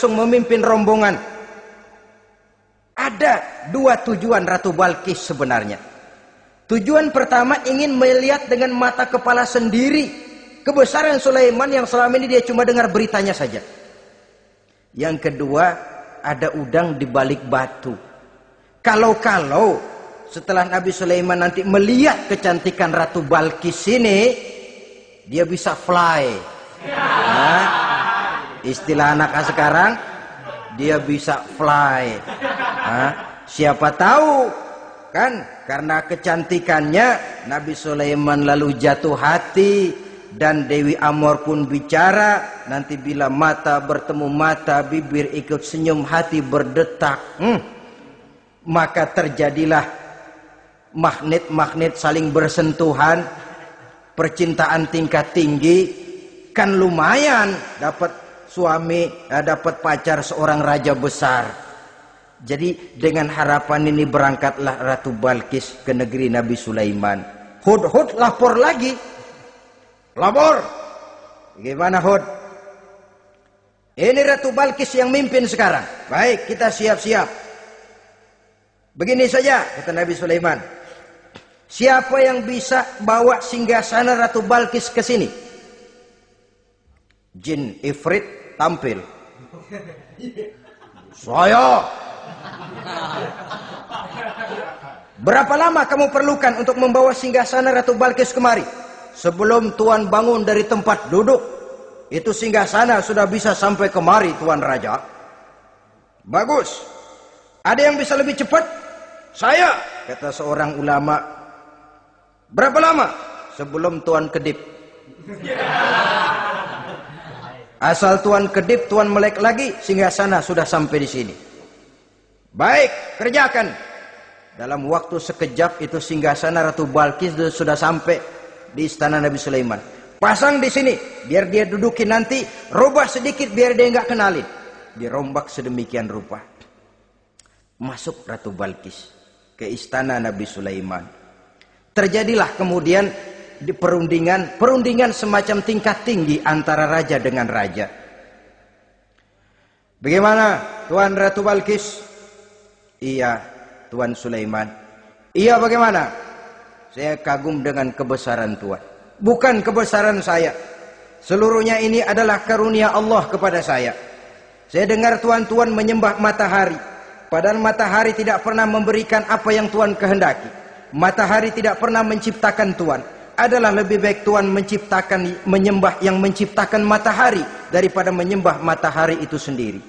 langsung memimpin rombongan. Ada dua tujuan Ratu Balkis sebenarnya. Tujuan pertama ingin melihat dengan mata kepala sendiri kebesaran Sulaiman yang selama ini dia cuma dengar beritanya saja. Yang kedua, ada udang di balik batu. Kalau-kalau setelah Nabi Sulaiman nanti melihat kecantikan Ratu Balkis ini, dia bisa fly. Nah, istilah anak sekarang, dia bisa fly. Nah, siapa tahu kan? Karena kecantikannya Nabi Sulaiman lalu jatuh hati dan Dewi Amor pun bicara nanti bila mata bertemu mata bibir ikut senyum hati berdetak. Hmm, maka terjadilah magnet-magnet saling bersentuhan percintaan tingkat tinggi. Kan lumayan dapat suami eh, dapat pacar seorang raja besar jadi dengan harapan ini berangkatlah Ratu Balkis ke negeri Nabi Sulaiman. Hud Hud lapor lagi. Lapor. Gimana Hud? Ini Ratu Balkis yang mimpin sekarang. Baik, kita siap-siap. Begini saja, kata Nabi Sulaiman. Siapa yang bisa bawa singgasana Ratu Balkis ke sini? Jin Ifrit tampil. Saya Berapa lama kamu perlukan untuk membawa singgasana Ratu Balkis kemari? Sebelum Tuan bangun dari tempat duduk, itu singgasana sudah bisa sampai kemari Tuan Raja. Bagus. Ada yang bisa lebih cepat? Saya, kata seorang ulama. Berapa lama? Sebelum Tuan kedip. Asal Tuan kedip, Tuan melek lagi, singgasana sudah sampai di sini. Baik, kerjakan. Dalam waktu sekejap itu singgasana Ratu Balkis sudah sampai di istana Nabi Sulaiman. Pasang di sini, biar dia dudukin nanti, rubah sedikit biar dia nggak kenalin. Dirombak sedemikian rupa. Masuk Ratu Balkis ke istana Nabi Sulaiman. Terjadilah kemudian di perundingan, perundingan semacam tingkat tinggi antara raja dengan raja. Bagaimana Tuan Ratu Balkis? Iya, Tuan Sulaiman. Iya bagaimana? Saya kagum dengan kebesaran Tuan. Bukan kebesaran saya. Seluruhnya ini adalah karunia Allah kepada saya. Saya dengar tuan-tuan menyembah matahari. Padahal matahari tidak pernah memberikan apa yang Tuhan kehendaki. Matahari tidak pernah menciptakan Tuhan. Adalah lebih baik Tuhan menciptakan menyembah yang menciptakan matahari daripada menyembah matahari itu sendiri.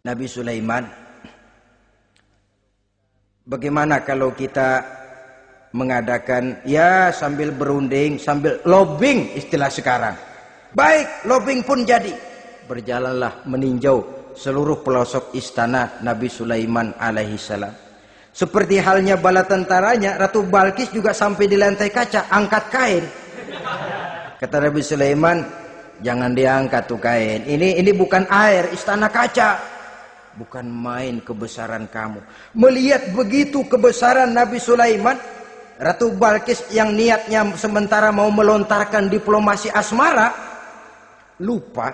Nabi Sulaiman Bagaimana kalau kita mengadakan ya sambil berunding, sambil lobbying istilah sekarang. Baik, lobbying pun jadi. Berjalanlah meninjau seluruh pelosok istana Nabi Sulaiman alaihi salam. Seperti halnya bala tentaranya, Ratu Balkis juga sampai di lantai kaca, angkat kain. Kata Nabi Sulaiman, jangan diangkat tuh kain. Ini ini bukan air, istana kaca. Bukan main kebesaran kamu. Melihat begitu kebesaran Nabi Sulaiman, Ratu Balkis yang niatnya sementara mau melontarkan diplomasi asmara, lupa.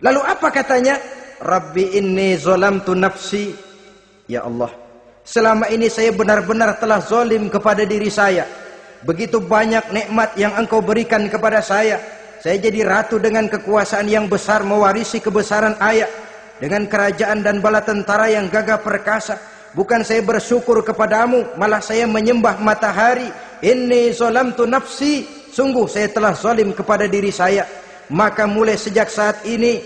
Lalu apa katanya? Rabbi inni zolamtu nafsi. Ya Allah, selama ini saya benar-benar telah zolim kepada diri saya. Begitu banyak nikmat yang engkau berikan kepada saya. Saya jadi ratu dengan kekuasaan yang besar mewarisi kebesaran ayah dengan kerajaan dan bala tentara yang gagah perkasa. Bukan saya bersyukur kepadamu, malah saya menyembah matahari. Inni tu nafsi. Sungguh saya telah zalim kepada diri saya. Maka mulai sejak saat ini,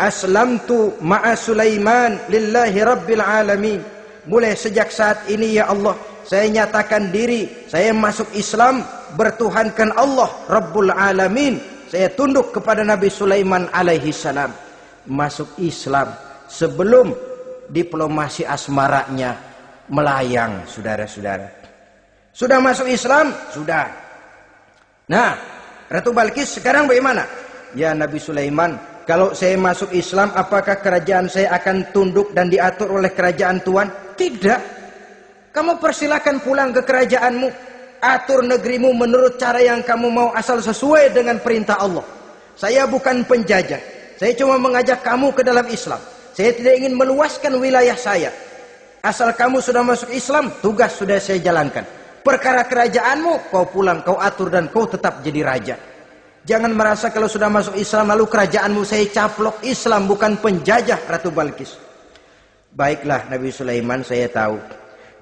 aslamtu ma'a Sulaiman lillahi rabbil alamin. Mulai sejak saat ini ya Allah, saya nyatakan diri, saya masuk Islam, bertuhankan Allah Rabbul Alamin. Saya tunduk kepada Nabi Sulaiman alaihi salam masuk Islam sebelum diplomasi asmaranya melayang saudara-saudara. Sudah masuk Islam? Sudah. Nah, Ratu Balkis sekarang bagaimana? Ya Nabi Sulaiman, kalau saya masuk Islam apakah kerajaan saya akan tunduk dan diatur oleh kerajaan Tuhan? Tidak. Kamu persilakan pulang ke kerajaanmu, atur negerimu menurut cara yang kamu mau asal sesuai dengan perintah Allah. Saya bukan penjajah. Saya cuma mengajak kamu ke dalam Islam. Saya tidak ingin meluaskan wilayah saya. Asal kamu sudah masuk Islam, tugas sudah saya jalankan. Perkara kerajaanmu, kau pulang, kau atur dan kau tetap jadi raja. Jangan merasa kalau sudah masuk Islam lalu kerajaanmu saya caplok. Islam bukan penjajah Ratu Balkis. Baiklah Nabi Sulaiman saya tahu.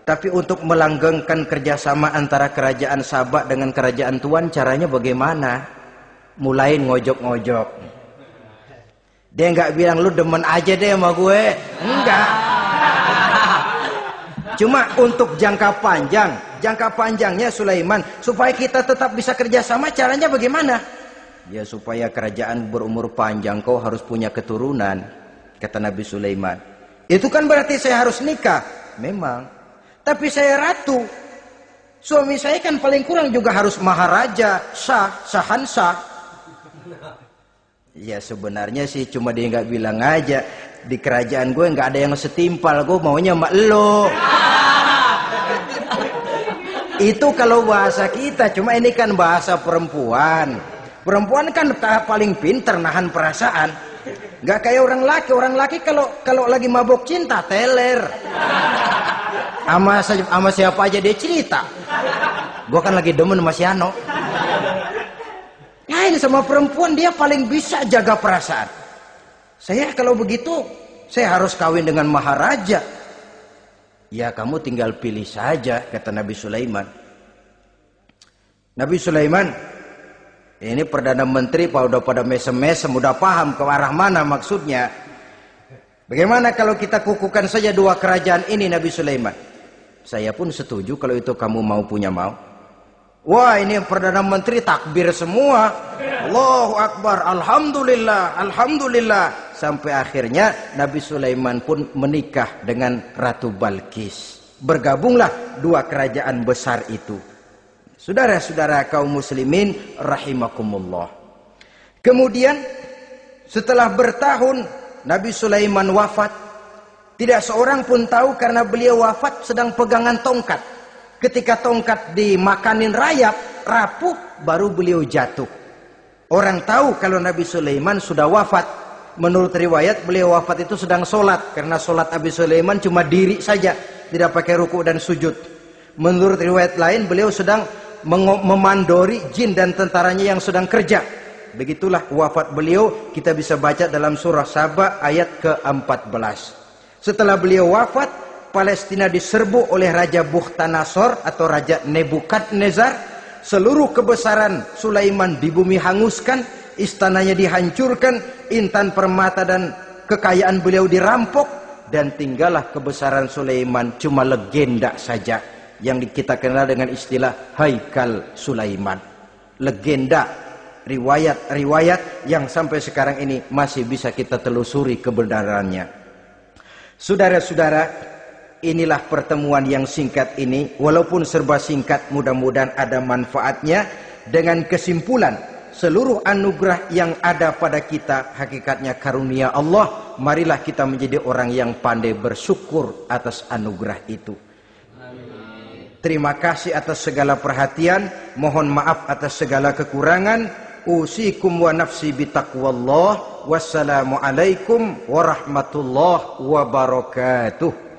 Tapi untuk melanggengkan kerjasama antara kerajaan Sabak dengan kerajaan Tuan caranya bagaimana? Mulai ngojok-ngojok. Dia nggak bilang lu demen aja deh sama gue. Enggak. Cuma untuk jangka panjang, jangka panjangnya Sulaiman supaya kita tetap bisa kerjasama caranya bagaimana? Ya supaya kerajaan berumur panjang kau harus punya keturunan, kata Nabi Sulaiman. Itu kan berarti saya harus nikah. Memang. Tapi saya ratu. Suami saya kan paling kurang juga harus maharaja, sah, sahan sah. Ya sebenarnya sih cuma dia nggak bilang aja di kerajaan gue nggak ada yang setimpal gue maunya mak lo. Itu kalau bahasa kita cuma ini kan bahasa perempuan. Perempuan kan paling pinter nahan perasaan. Nggak kayak orang laki. Orang laki kalau kalau lagi mabok cinta teler. Ama sama siapa aja dia cerita. Gue kan lagi demen sama si Ano. Lain sama perempuan dia paling bisa jaga perasaan. Saya kalau begitu saya harus kawin dengan maharaja. Ya kamu tinggal pilih saja kata Nabi Sulaiman. Nabi Sulaiman ini perdana menteri pak udah pada mesem-mesem udah paham ke arah mana maksudnya. Bagaimana kalau kita kukukan saja dua kerajaan ini Nabi Sulaiman? Saya pun setuju kalau itu kamu mau punya mau. Wah ini Perdana Menteri takbir semua. Allahu Akbar. Alhamdulillah. Alhamdulillah. Sampai akhirnya Nabi Sulaiman pun menikah dengan Ratu Balkis. Bergabunglah dua kerajaan besar itu. Saudara-saudara kaum muslimin rahimakumullah. Kemudian setelah bertahun Nabi Sulaiman wafat. Tidak seorang pun tahu karena beliau wafat sedang pegangan tongkat. Ketika tongkat dimakanin rayap, rapuh, baru beliau jatuh. Orang tahu kalau Nabi Sulaiman sudah wafat. Menurut riwayat beliau wafat itu sedang sholat. Karena sholat Nabi Sulaiman cuma diri saja. Tidak pakai ruku dan sujud. Menurut riwayat lain beliau sedang memandori jin dan tentaranya yang sedang kerja. Begitulah wafat beliau kita bisa baca dalam surah Sabah ayat ke-14. Setelah beliau wafat, Palestina diserbu oleh Raja Bukhtanasor atau Raja Nebukadnezar. Seluruh kebesaran Sulaiman di bumi hanguskan, istananya dihancurkan, intan permata dan kekayaan beliau dirampok, dan tinggallah kebesaran Sulaiman cuma legenda saja yang kita kenal dengan istilah Haikal Sulaiman. Legenda, riwayat-riwayat yang sampai sekarang ini masih bisa kita telusuri kebenarannya. Saudara-saudara, inilah pertemuan yang singkat ini walaupun serba singkat mudah-mudahan ada manfaatnya dengan kesimpulan seluruh anugerah yang ada pada kita hakikatnya karunia Allah marilah kita menjadi orang yang pandai bersyukur atas anugerah itu terima kasih atas segala perhatian. Mohon maaf atas segala kekurangan. Usikum wa nafsi bitaqwallah wassalamualaikum warahmatullahi wabarakatuh